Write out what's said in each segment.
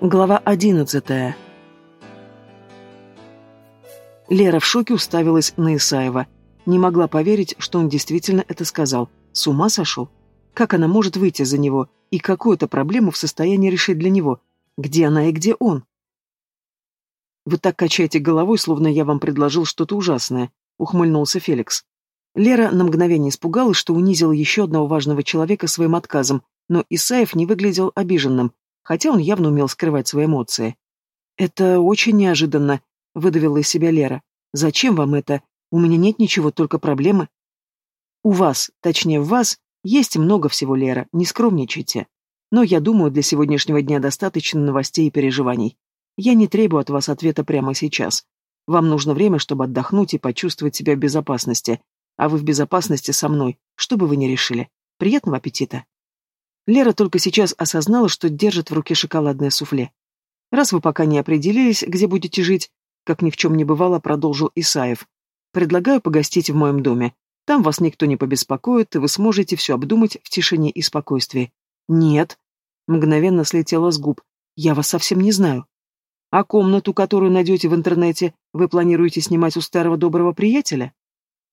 Глава одиннадцатая. Лера в шоке уставилась на Исаева. Не могла поверить, что он действительно это сказал. С ума сошел? Как она может выйти за него? И какую-то проблему в состоянии решить для него? Где она и где он? «Вы так качаете головой, словно я вам предложил что-то ужасное», — ухмыльнулся Феликс. Лера на мгновение испугалась, что унизила еще одного важного человека своим отказом, но Исаев не выглядел обиженным, хотя он явно умел скрывать свои эмоции. «Это очень неожиданно», — выдавила из себя Лера. «Зачем вам это? У меня нет ничего, только проблемы». «У вас, точнее в вас, есть много всего, Лера, не скромничайте. Но я думаю, для сегодняшнего дня достаточно новостей и переживаний. Я не требую от вас ответа прямо сейчас. Вам нужно время, чтобы отдохнуть и почувствовать себя в безопасности. А вы в безопасности со мной, что бы вы ни решили. Приятного аппетита!» Лера только сейчас осознала, что держит в руке шоколадное суфле. «Раз вы пока не определились, где будете жить», как ни в чем не бывало, продолжил Исаев. «Предлагаю погостить в моем доме. Там вас никто не побеспокоит, и вы сможете все обдумать в тишине и спокойствии». «Нет», — мгновенно слетело с губ, — «я вас совсем не знаю». «А комнату, которую найдете в интернете, вы планируете снимать у старого доброго приятеля?»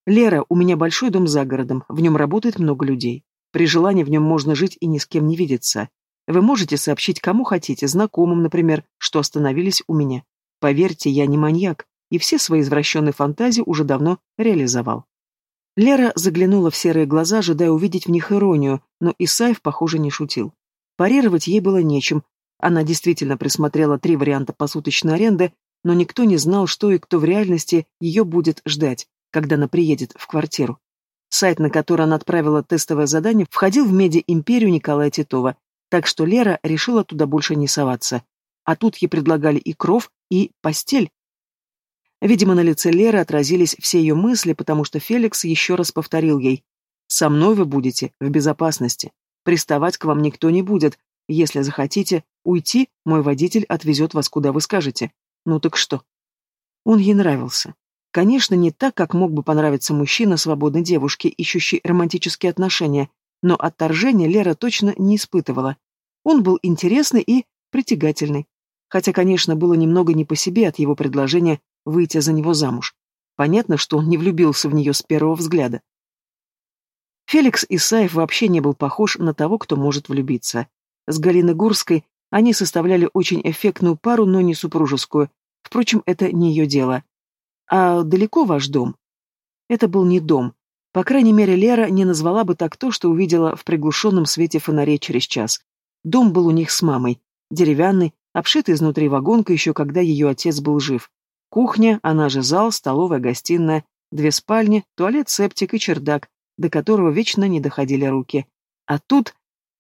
«Лера, у меня большой дом за городом, в нем работает много людей. При желании в нем можно жить и ни с кем не видеться. Вы можете сообщить кому хотите, знакомым, например, что остановились у меня. Поверьте, я не маньяк, и все свои извращенные фантазии уже давно реализовал. Лера заглянула в серые глаза, ожидая увидеть в них иронию, но Исаев, похоже, не шутил. Парировать ей было нечем. Она действительно присмотрела три варианта посуточной аренды, но никто не знал, что и кто в реальности ее будет ждать, когда она приедет в квартиру. Сайт, на который она отправила тестовое задание, входил в медиа-империю Николая Титова, так что Лера решила туда больше не соваться. А тут ей предлагали и кров, и постель. Видимо, на лице Леры отразились все ее мысли, потому что Феликс еще раз повторил ей. «Со мной вы будете в безопасности. Приставать к вам никто не будет. Если захотите уйти, мой водитель отвезет вас, куда вы скажете. Ну так что?» Он ей нравился. Конечно, не так, как мог бы понравиться мужчина свободной девушке, ищущей романтические отношения, но отторжения Лера точно не испытывала. Он был интересный и притягательный. Хотя, конечно, было немного не по себе от его предложения выйти за него замуж. Понятно, что он не влюбился в нее с первого взгляда. Феликс Исаев вообще не был похож на того, кто может влюбиться. С Галиной Гурской они составляли очень эффектную пару, но не супружескую. Впрочем, это не ее дело. «А далеко ваш дом?» Это был не дом. По крайней мере, Лера не назвала бы так то, что увидела в приглушенном свете фонарей через час. Дом был у них с мамой. Деревянный, обшитый изнутри вагонка еще когда ее отец был жив. Кухня, она же зал, столовая, гостиная, две спальни, туалет, септик и чердак, до которого вечно не доходили руки. А тут...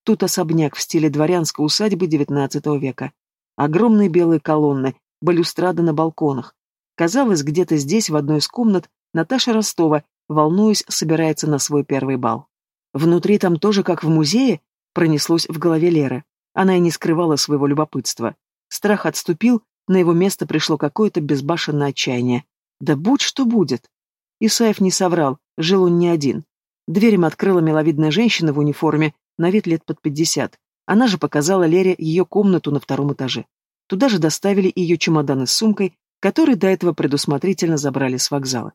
Тут особняк в стиле дворянской усадьбы XIX века. Огромные белые колонны, балюстрады на балконах, Казалось, где-то здесь, в одной из комнат, Наташа Ростова, волнуясь, собирается на свой первый бал. Внутри там тоже, как в музее, пронеслось в голове Леры. Она и не скрывала своего любопытства. Страх отступил, на его место пришло какое-то безбашенное отчаяние. Да будь что будет. Исаев не соврал, жил он не один. Дверь им открыла миловидная женщина в униформе, на вид лет под пятьдесят. Она же показала Лере ее комнату на втором этаже. Туда же доставили ее чемоданы с сумкой, который до этого предусмотрительно забрали с вокзала.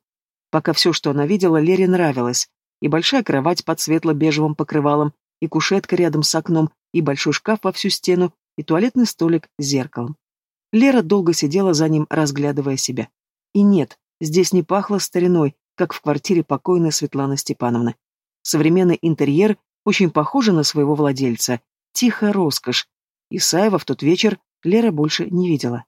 Пока все, что она видела, Лере нравилось. И большая кровать под светло-бежевым покрывалом, и кушетка рядом с окном, и большой шкаф во всю стену, и туалетный столик с зеркалом. Лера долго сидела за ним, разглядывая себя. И нет, здесь не пахло стариной, как в квартире покойной Светланы Степановны. Современный интерьер очень похож на своего владельца. Тихая роскошь. Исаева в тот вечер Лера больше не видела.